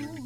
Ooh.